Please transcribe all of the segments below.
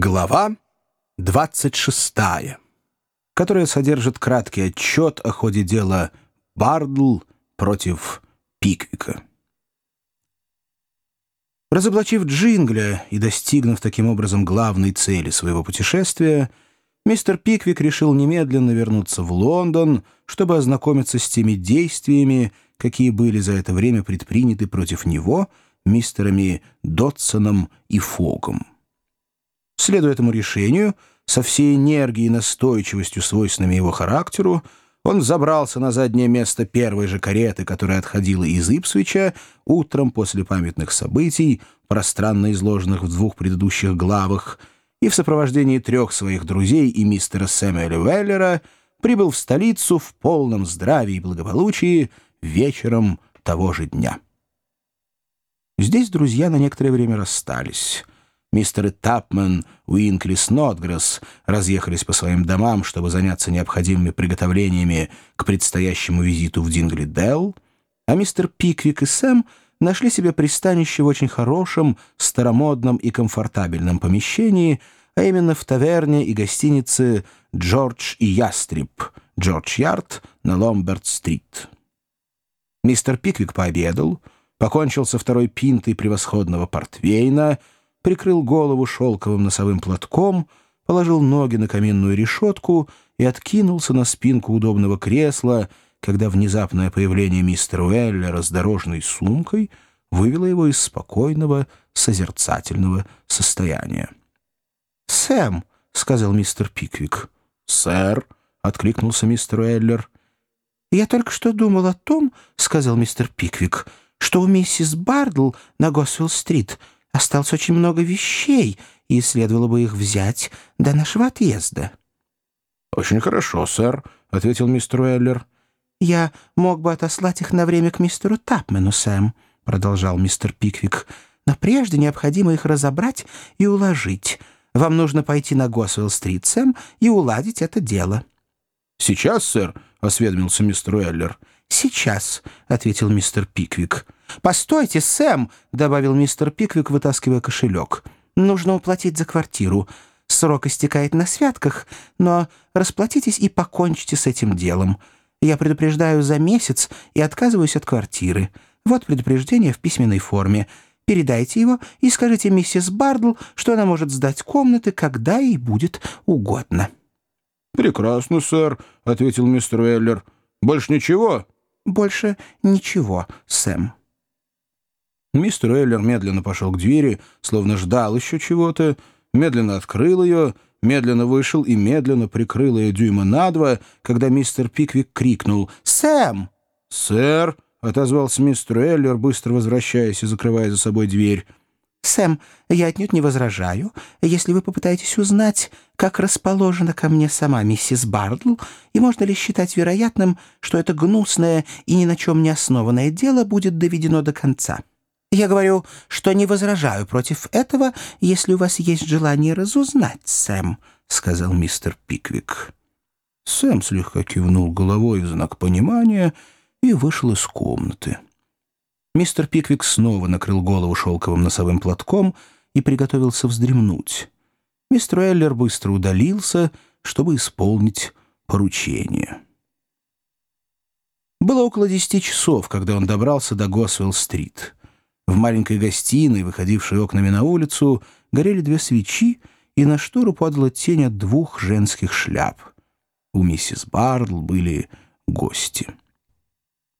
Глава 26, которая содержит краткий отчет о ходе дела Бардл против Пиквика. Разоблачив Джингля и достигнув таким образом главной цели своего путешествия, мистер Пиквик решил немедленно вернуться в Лондон, чтобы ознакомиться с теми действиями, какие были за это время предприняты против него мистерами Дотсоном и Фогом. Следуя этому решению, со всей энергией и настойчивостью, свойственными его характеру, он забрался на заднее место первой же кареты, которая отходила из Ипсвича утром после памятных событий, пространно изложенных в двух предыдущих главах, и в сопровождении трех своих друзей и мистера Сэмюэля Веллера прибыл в столицу в полном здравии и благополучии вечером того же дня. Здесь друзья на некоторое время расстались — Мистеры Тапмен, Уинкли Снотгресс разъехались по своим домам, чтобы заняться необходимыми приготовлениями к предстоящему визиту в Дингли-Делл, а мистер Пиквик и Сэм нашли себе пристанище в очень хорошем, старомодном и комфортабельном помещении, а именно в таверне и гостинице «Джордж и Ястреб», Джордж-Ярд на Ломберт-стрит. Мистер Пиквик пообедал, покончил со второй пинтой превосходного портвейна — прикрыл голову шелковым носовым платком, положил ноги на каминную решетку и откинулся на спинку удобного кресла, когда внезапное появление мистера Уэллера с дорожной сумкой вывело его из спокойного, созерцательного состояния. «Сэм», — сказал мистер Пиквик. «Сэр», — откликнулся мистер Уэллер. «Я только что думал о том», — сказал мистер Пиквик, «что у миссис Бардл на Госвилл-стрит — Осталось очень много вещей, и следовало бы их взять до нашего отъезда». «Очень хорошо, сэр», — ответил мистер Уэллер. «Я мог бы отослать их на время к мистеру Тапмену, Сэм», — продолжал мистер Пиквик. «Но прежде необходимо их разобрать и уложить. Вам нужно пойти на Госвелл-стрит, Сэм, и уладить это дело». «Сейчас, сэр», — осведомился мистер Уэллер. «Сейчас», — ответил мистер Пиквик. «Постойте, Сэм!» — добавил мистер Пиквик, вытаскивая кошелек. «Нужно уплатить за квартиру. Срок истекает на святках, но расплатитесь и покончите с этим делом. Я предупреждаю за месяц и отказываюсь от квартиры. Вот предупреждение в письменной форме. Передайте его и скажите миссис Бардл, что она может сдать комнаты, когда ей будет угодно». «Прекрасно, сэр», — ответил мистер Уэллер. «Больше ничего?» «Больше ничего, Сэм». Мистер Эллер медленно пошел к двери, словно ждал еще чего-то, медленно открыл ее, медленно вышел и медленно прикрыл ее дюйма на два, когда мистер Пиквик крикнул «Сэм!» «Сэр!» — отозвался мистер Эллер, быстро возвращаясь и закрывая за собой дверь. «Сэм, я отнюдь не возражаю, если вы попытаетесь узнать, как расположена ко мне сама миссис Бардл, и можно ли считать вероятным, что это гнусное и ни на чем не основанное дело будет доведено до конца». Я говорю, что не возражаю против этого, если у вас есть желание разузнать, Сэм, — сказал мистер Пиквик. Сэм слегка кивнул головой в знак понимания и вышел из комнаты. Мистер Пиквик снова накрыл голову шелковым носовым платком и приготовился вздремнуть. Мистер Эллер быстро удалился, чтобы исполнить поручение. Было около десяти часов, когда он добрался до Госвелл-стрит. В маленькой гостиной, выходившей окнами на улицу, горели две свечи, и на штору падала тень от двух женских шляп. У миссис Бардл были гости.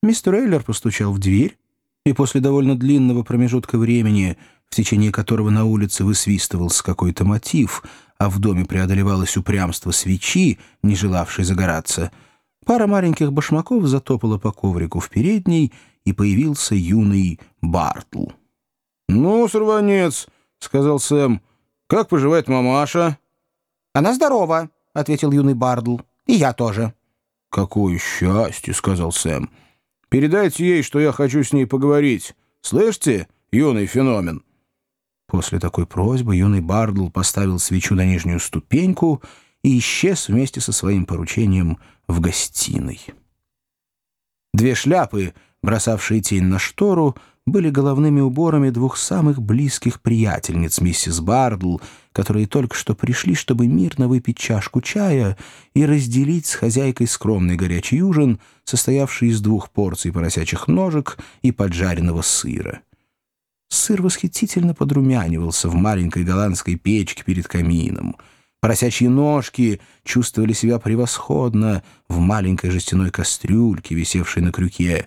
Мистер Эйлер постучал в дверь, и после довольно длинного промежутка времени, в течение которого на улице высвистывался какой-то мотив, а в доме преодолевалось упрямство свечи, не желавшей загораться, пара маленьких башмаков затопала по коврику в передней, и появился юный Бартл. «Ну, сорванец», — сказал Сэм, — «как поживает мамаша?» «Она здорова», — ответил юный Бардл. «И я тоже». «Какое счастье», — сказал Сэм. «Передайте ей, что я хочу с ней поговорить. Слышите, юный феномен?» После такой просьбы юный Бардл поставил свечу на нижнюю ступеньку и исчез вместе со своим поручением в гостиной. Две шляпы — бросавшие тень на штору, были головными уборами двух самых близких приятельниц миссис Бардл, которые только что пришли, чтобы мирно выпить чашку чая и разделить с хозяйкой скромный горячий ужин, состоявший из двух порций поросячьих ножек и поджаренного сыра. Сыр восхитительно подрумянивался в маленькой голландской печке перед камином. Поросячьи ножки чувствовали себя превосходно в маленькой жестяной кастрюльке, висевшей на крюке.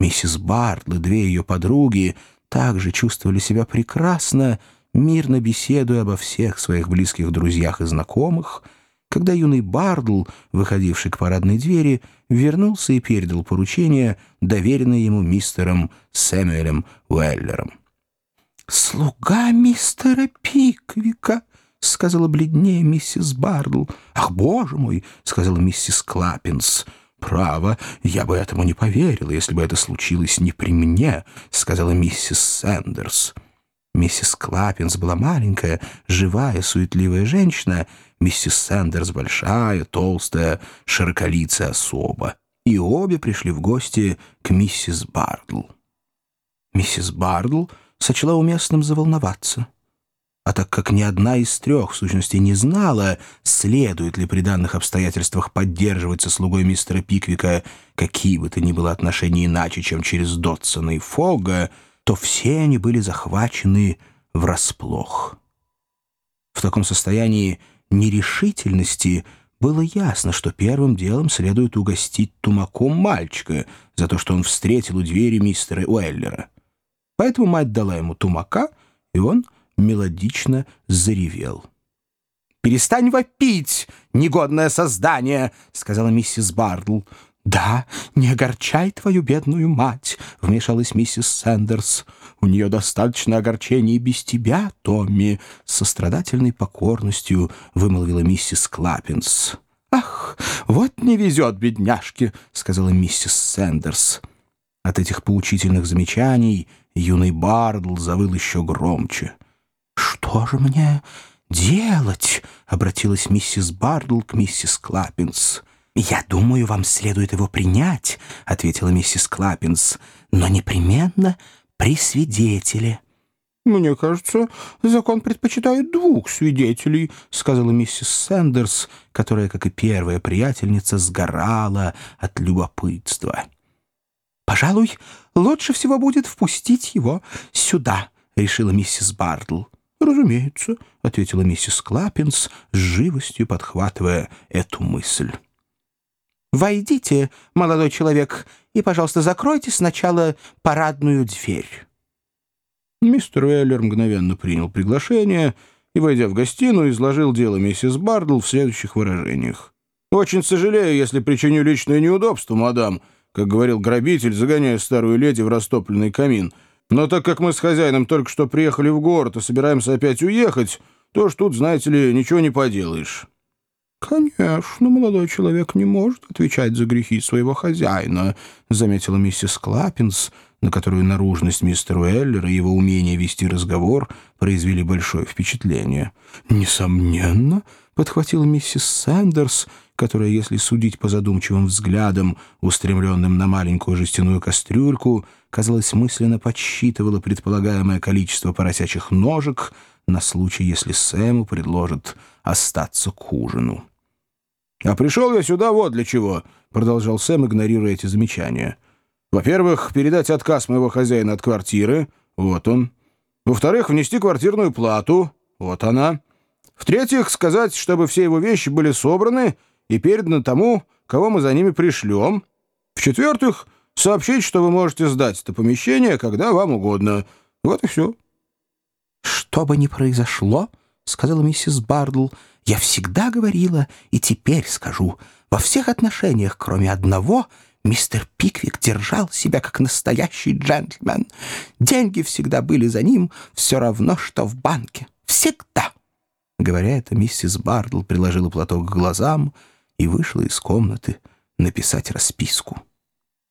Миссис Бартл и две ее подруги также чувствовали себя прекрасно, мирно беседуя обо всех своих близких друзьях и знакомых, когда юный Бардл, выходивший к парадной двери, вернулся и передал поручение, доверенное ему мистером Сэмюэлем Уэллером. «Слуга мистера Пиквика», — сказала бледнее миссис Бардл. «Ах, боже мой!» — сказала миссис Клаппинс. «Право, я бы этому не поверила, если бы это случилось не при мне», — сказала миссис Сэндерс. Миссис Клаппинс была маленькая, живая, суетливая женщина, миссис Сэндерс большая, толстая, широколицая особа. И обе пришли в гости к миссис Бардл. Миссис Бардл сочла уместным заволноваться. А так как ни одна из трех, в сущности, не знала, следует ли при данных обстоятельствах поддерживать со слугой мистера Пиквика какие бы то ни было отношения иначе, чем через Дотсона и Фога, то все они были захвачены врасплох. В таком состоянии нерешительности было ясно, что первым делом следует угостить тумаком мальчика за то, что он встретил у двери мистера Уэллера. Поэтому мать дала ему тумака, и он мелодично заревел. «Перестань вопить, негодное создание!» — сказала миссис Бардл. «Да, не огорчай твою бедную мать», — вмешалась миссис Сэндерс. «У нее достаточно огорчений без тебя, Томми», — с сострадательной покорностью вымолвила миссис Клаппинс. «Ах, вот не везет бедняжке», — сказала миссис Сэндерс. От этих поучительных замечаний юный Бардл завыл еще громче. «Что же мне делать?» — обратилась миссис Бардл к миссис Клаппинс. «Я думаю, вам следует его принять», — ответила миссис Клаппинс, «но непременно при свидетеле». «Мне кажется, закон предпочитает двух свидетелей», — сказала миссис Сэндерс, которая, как и первая приятельница, сгорала от любопытства. «Пожалуй, лучше всего будет впустить его сюда», — решила миссис Бардл. «Разумеется», — ответила миссис Клаппинс, с живостью подхватывая эту мысль. «Войдите, молодой человек, и, пожалуйста, закройте сначала парадную дверь». Мистер Уэллер мгновенно принял приглашение и, войдя в гостиную, изложил дело миссис Бардл в следующих выражениях. «Очень сожалею, если причиню личное неудобство, мадам», как говорил грабитель, загоняя старую леди в растопленный камин. Но так как мы с хозяином только что приехали в город и собираемся опять уехать, то ж тут, знаете ли, ничего не поделаешь». «Конечно, молодой человек не может отвечать за грехи своего хозяина», заметила миссис Клаппинс, на которую наружность мистера Уэллера и его умение вести разговор произвели большое впечатление. «Несомненно», — подхватила миссис Сэндерс, которая, если судить по задумчивым взглядам, устремленным на маленькую жестяную кастрюльку, казалось, мысленно подсчитывала предполагаемое количество поросячьих ножек на случай, если Сэму предложат остаться к ужину. «А пришел я сюда вот для чего», — продолжал Сэм, игнорируя эти замечания. «Во-первых, передать отказ моего хозяина от квартиры. Вот он. Во-вторых, внести квартирную плату. Вот она. В-третьих, сказать, чтобы все его вещи были собраны — и передано тому, кого мы за ними пришлем. В-четвертых, сообщить, что вы можете сдать это помещение, когда вам угодно. Вот и все». «Что бы ни произошло, — сказала миссис Бардл, — я всегда говорила и теперь скажу, во всех отношениях, кроме одного, мистер Пиквик держал себя как настоящий джентльмен. Деньги всегда были за ним все равно, что в банке. Всегда». Говоря это, миссис Бардл приложила платок к глазам — и вышла из комнаты написать расписку.